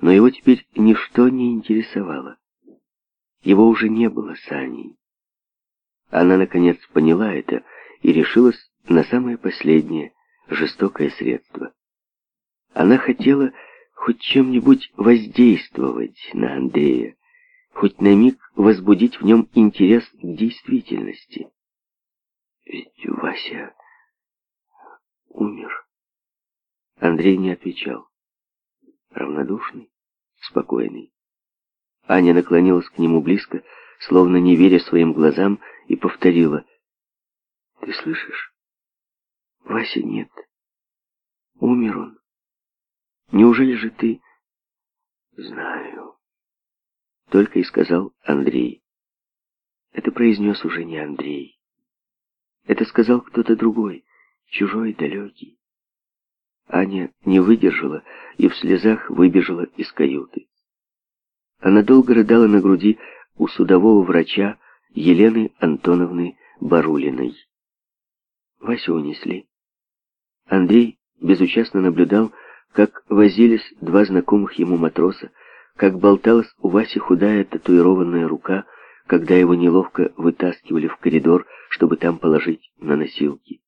Но его теперь ничто не интересовало. Его уже не было с Аней. Она, наконец, поняла это и решилась на самое последнее, жестокое средство. Она хотела хоть чем-нибудь воздействовать на Андрея, хоть на миг возбудить в нем интерес к действительности. «Ведь Вася умер». Андрей не отвечал равнодушный, спокойный. Аня наклонилась к нему близко, словно не веря своим глазам, и повторила. «Ты слышишь? Вася нет. Умер он. Неужели же ты...» «Знаю», — только и сказал Андрей. Это произнес уже не Андрей. Это сказал кто-то другой, чужой, далекий. Аня не выдержала и в слезах выбежала из каюты. Она долго рыдала на груди у судового врача Елены Антоновны Барулиной. Васю унесли. Андрей безучастно наблюдал, как возились два знакомых ему матроса, как болталась у Васи худая татуированная рука, когда его неловко вытаскивали в коридор, чтобы там положить на носилки.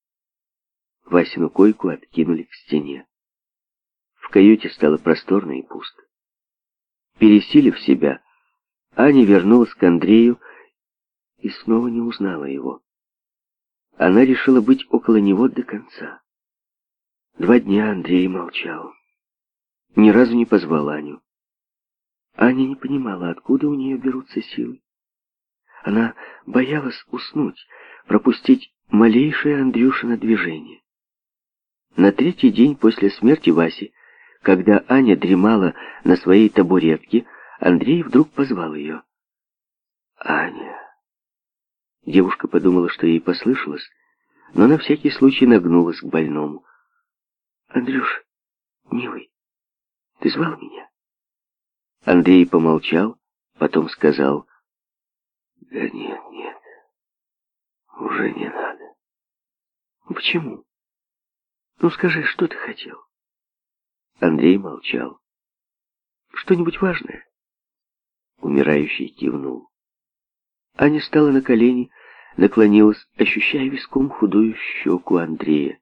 Васину койку откинули к стене. В каюте стало просторно и пусто. Пересилив себя, Аня вернулась к Андрею и снова не узнала его. Она решила быть около него до конца. Два дня Андрей молчал. Ни разу не позвал Аню. Аня не понимала, откуда у нее берутся силы. Она боялась уснуть, пропустить малейшее Андрюшино движение. На третий день после смерти Васи, когда Аня дремала на своей табуретке, Андрей вдруг позвал ее. «Аня!» Девушка подумала, что ей послышалось, но на всякий случай нагнулась к больному. «Андрюш, милый, ты звал меня?» Андрей помолчал, потом сказал. «Да нет, нет, уже не надо». «Почему?» Ну скажи, что ты хотел? Андрей молчал. Что-нибудь важное? Умирающий кивнул. Аня стала на колени, наклонилась, ощущая виском худую щеку Андрея.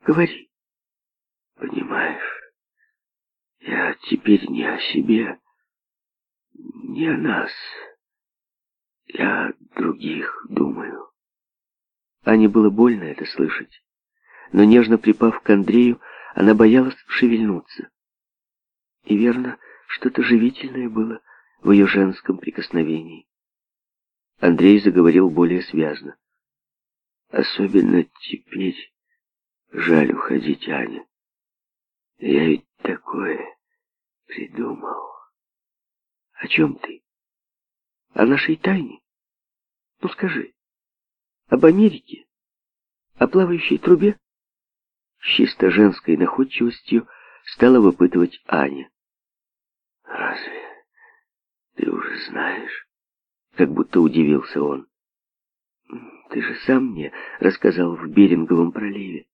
«Говори». «Понимаешь, я теперь не о себе, не о нас. Я о других думаю». Ане было больно это слышать но нежно припав к Андрею, она боялась шевельнуться. И верно, что-то живительное было в ее женском прикосновении. Андрей заговорил более связно. «Особенно теперь жаль уходить, Аня. Я ведь такое придумал. О чем ты? О нашей тайне? Ну скажи, об Америке? О плавающей трубе?» с чисто женской находчивостью стала выпытывать Аня. «Разве ты уже знаешь?» Как будто удивился он. «Ты же сам мне рассказал в Беринговом проливе.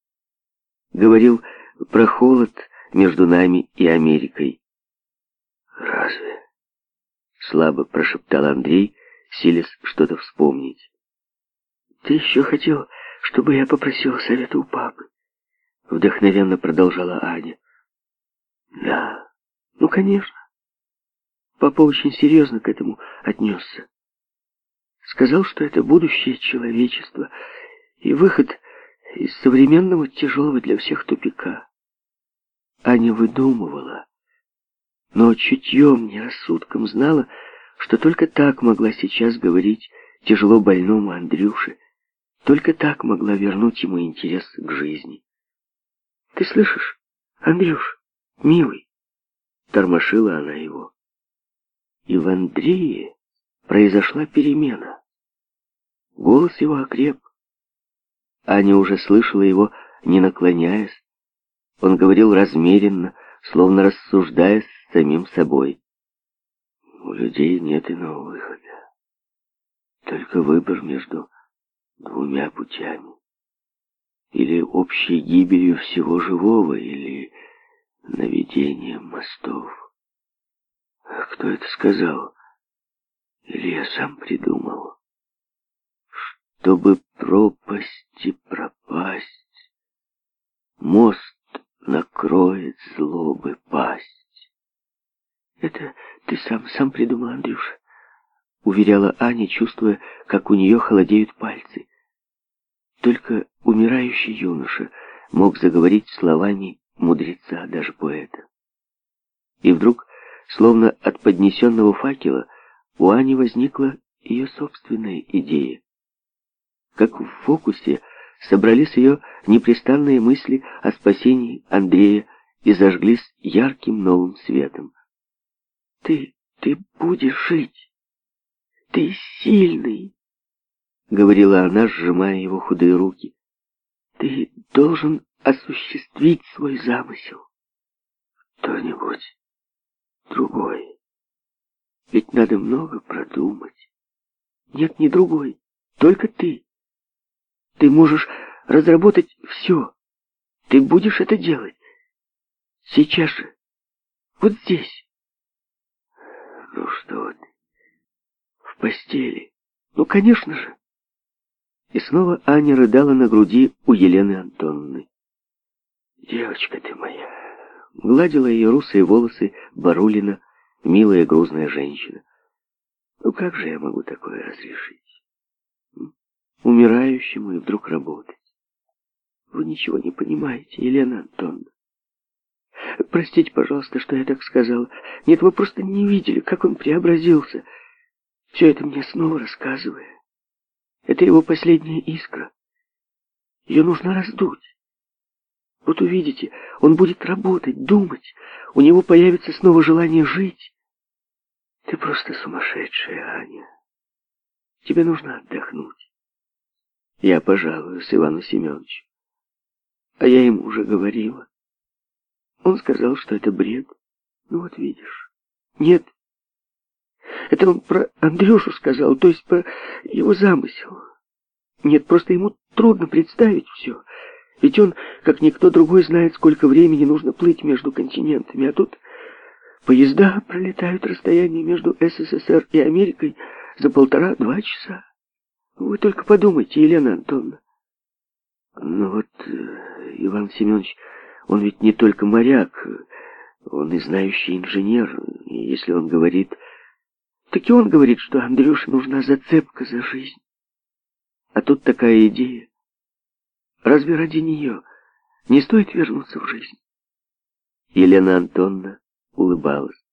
Говорил про холод между нами и Америкой». «Разве?» Слабо прошептал Андрей, силясь что-то вспомнить. «Ты еще хотел, чтобы я попросил совета у папы?» — вдохновенно продолжала Аня. «Да, ну, конечно. Папа очень серьезно к этому отнесся. Сказал, что это будущее человечества и выход из современного тяжелого для всех тупика. Аня выдумывала, но чутьем, не рассудком знала, что только так могла сейчас говорить тяжело больному Андрюше, только так могла вернуть ему интерес к жизни. Ты слышишь, Андрюш, милый?» Тормошила она его. И в Андрее произошла перемена. Голос его окреп. Аня уже слышала его, не наклоняясь. Он говорил размеренно, словно рассуждая с самим собой. У людей нет иного выхода. Только выбор между двумя путями или общей гибелью всего живого, или наведением мостов. А кто это сказал? Или я сам придумал? Чтобы пропасти пропасть, мост накроет злобы пасть. Это ты сам, сам придумал, Андрюша, уверяла Аня, чувствуя, как у нее холодеют пальцы. Только умирающий юноша мог заговорить словами мудреца, даже поэта. И вдруг, словно от поднесенного факела, у Ани возникла ее собственная идея. Как в фокусе собрались ее непрестанные мысли о спасении Андрея и зажглись ярким новым светом. «Ты, ты будешь жить! Ты сильный!» — говорила она, сжимая его худые руки. «Ты должен осуществить свой замысел. Кто-нибудь другой. Ведь надо много продумать. Нет, не другой, только ты. Ты можешь разработать все. Ты будешь это делать. Сейчас же. Вот здесь. Ну что ты? В постели. Ну, конечно же. И снова Аня рыдала на груди у Елены Антонны. «Девочка ты моя!» — гладила ее русые волосы Барулина, милая грузная женщина. «Ну как же я могу такое разрешить? Умирающему и вдруг работать? Вы ничего не понимаете, Елена Антоновна. Простите, пожалуйста, что я так сказала. Нет, вы просто не видели, как он преобразился. Все это мне снова рассказывая. Это его последняя искра. Ее нужно раздуть. Вот увидите, он будет работать, думать. У него появится снова желание жить. Ты просто сумасшедшая, Аня. Тебе нужно отдохнуть. Я пожалуюсь Ивану Семеновичу. А я ему уже говорила. Он сказал, что это бред. Ну вот видишь. Нет, это он про Андрюшу сказал, то есть про его замысел. Нет, просто ему трудно представить все. Ведь он, как никто другой, знает, сколько времени нужно плыть между континентами. А тут поезда пролетают расстояние между СССР и Америкой за полтора-два часа. Ну, вы только подумайте, Елена Антоновна. Ну вот, э, Иван Семенович, он ведь не только моряк, э, он и знающий инженер. И если он говорит так и он говорит, что Андрюше нужна зацепка за жизнь. А тут такая идея. Разве ради нее не стоит вернуться в жизнь? Елена Антонна улыбалась.